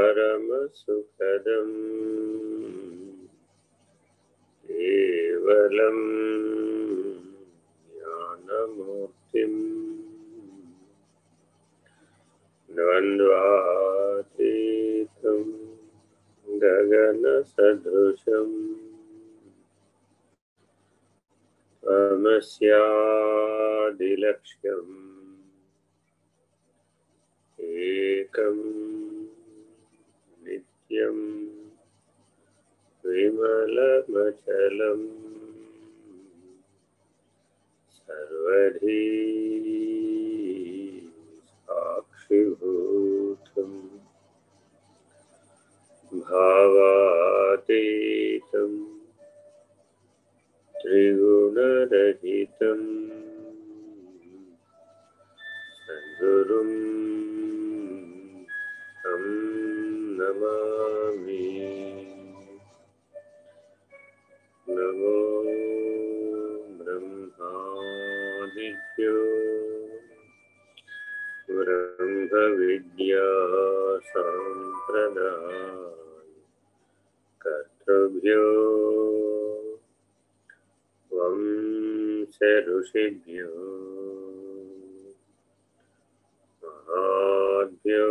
परमसुखदम्। केवलं ज्ञानमूर्तिम्। द्वन्द्वातीतं गगनसदृशम्। त्वमस्यादिलक्ष्यम्। एकम् नित्यम् विमलमचलम्। साक्षीभूत साक्षिभूतम् भावातीतं त्रिगुणरहितं विद्यो ब्रह्मविद्यासाम्प्रदाय कर्तृभ्यो वंशऋषिभ्यो महाभ्यो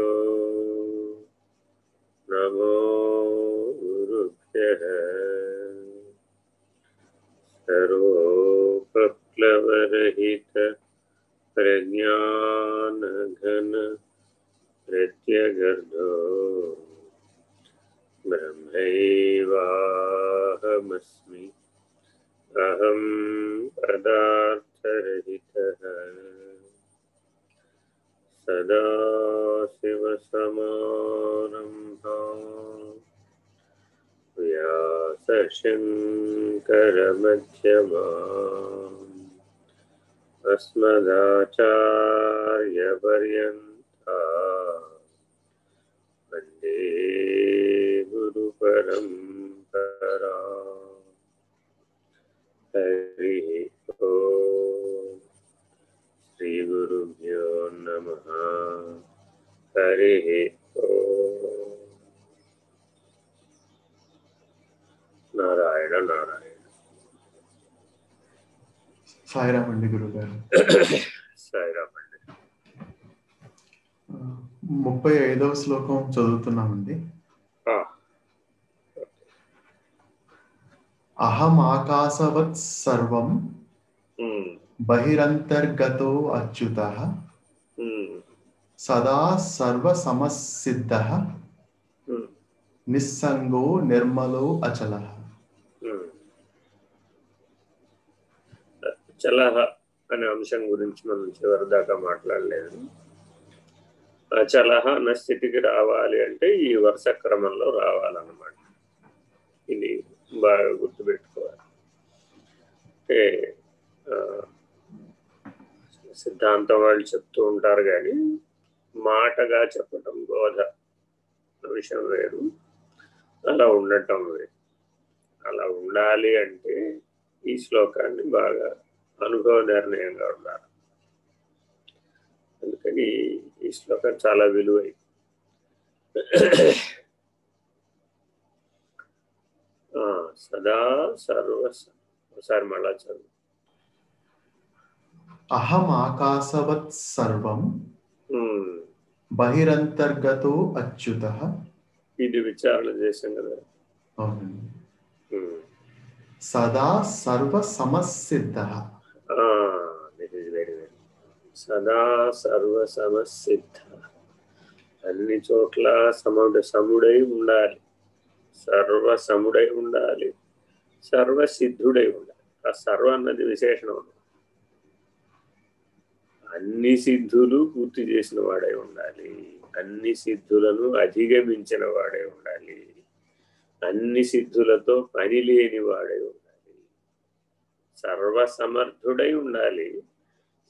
व्यासशङ्करमध्यमा अस्मदाचार्यपर्यन्ता। वंदे गुरुपरम्परा। हरिः ॐ श्रीगुरुभ्यो नमः। हरिः సాయిరామ్ అండి గురుగారు. సాయిరామ్ అండి. ఆ, ముప్పై ఐదవ శ్లోకం చదువుతున్నామండి. అహం ఆకాశవత్ సర్వం బహిరంతర్గతో అచ్యుత సదా సర్వ సమసిద్ధ నిస్సంగో నిర్మలో అచల చలహ అనే అంశం గురించి మనం చివరి దాకా మాట్లాడలేదు. ఆ చలహ అన్న స్థితికి రావాలి అంటే ఈ వరుస క్రమంలో రావాలన్నమాట. ఇది బాగా గుర్తుపెట్టుకోవాలి. అంటే సిద్ధాంతం వాళ్ళు చెప్తూ ఉంటారు కానీ మాటగా చెప్పటం బోధ విషయం వేరు. అలా ఉండటం వేరు. అలా ఉండాలి అంటే ఈ శ్లోకాన్ని బాగా అనుభవ నిర్ణయంగా ఉండాలి అందుకని ఈ శ్లోకం చాలా విలువై. సదా సర్వ ఒకసారి మళ్ళా చదువు. అహం ఆకాశవత్ సర్వం బహిరంతర్గతో అచ్యుత. ఇది విచారణ చేసాం కదా. సదా సర్వ సమసిద్ధ. సదా సర్వ సమసిద్ధ అన్ని చోట్ల సముడు సముడై ఉండాలి. సర్వ సముడై ఉండాలి. సర్వ సిద్ధుడై ఉండాలి. ఆ సర్వ అన్నది విశేషణం అన్ని సిద్ధులు పూర్తి చేసిన వాడై ఉండాలి. అన్ని సిద్ధులను అధిగమించిన వాడై ఉండాలి. అన్ని సిద్ధులతో పని లేని వాడై ఉండాలి. సర్వసమర్థుడై ఉండాలి.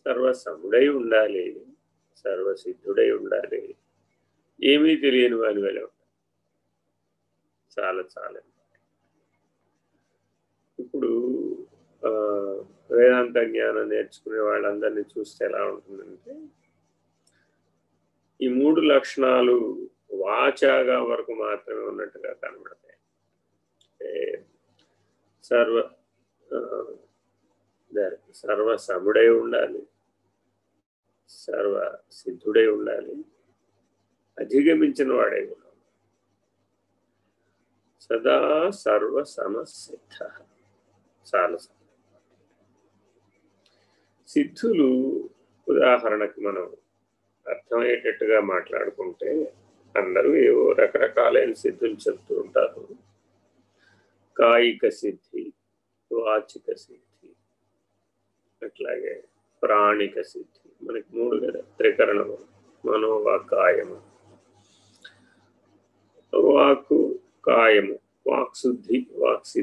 సర్వసముడై ఉండాలి సర్వసిద్ధుడై ఉండాలి. ఏమీ తెలియని వాని వల్ల ఉండాలి చాలా చాలా. ఇప్పుడు వేదాంత జ్ఞానం నేర్చుకునే వాళ్ళందరినీ చూస్తే ఎలా ఉంటుందంటే ఈ మూడు లక్షణాలు వాచాగా వరకు మాత్రమే ఉన్నట్టుగా కనబడతాయి. సర్వ సర్వ సముడై ఉండాలి. సర్వ సిద్ధుడై ఉండాలి. అధిగమించిన వాడై ఉండాలి. సదా సర్వ సమసిద్ధ. చాలా సార్లు. సిద్ధులు ఉదాహరణకు మనం అర్థమయ్యేటట్టుగా మాట్లాడుకుంటే అందరూ ఏవో రకరకాలైన సిద్ధులు చెప్తూ ఉంటారు. కాయిక సిద్ధి వాచిక సిద్ధి అట్లాగే ప్రాణిక సిద్ధి. మనకి మూడు కదా? త్రికరణము మనోవాకాయము వాకు కాయము వాక్శుద్ధి వాక్సిద్ధి.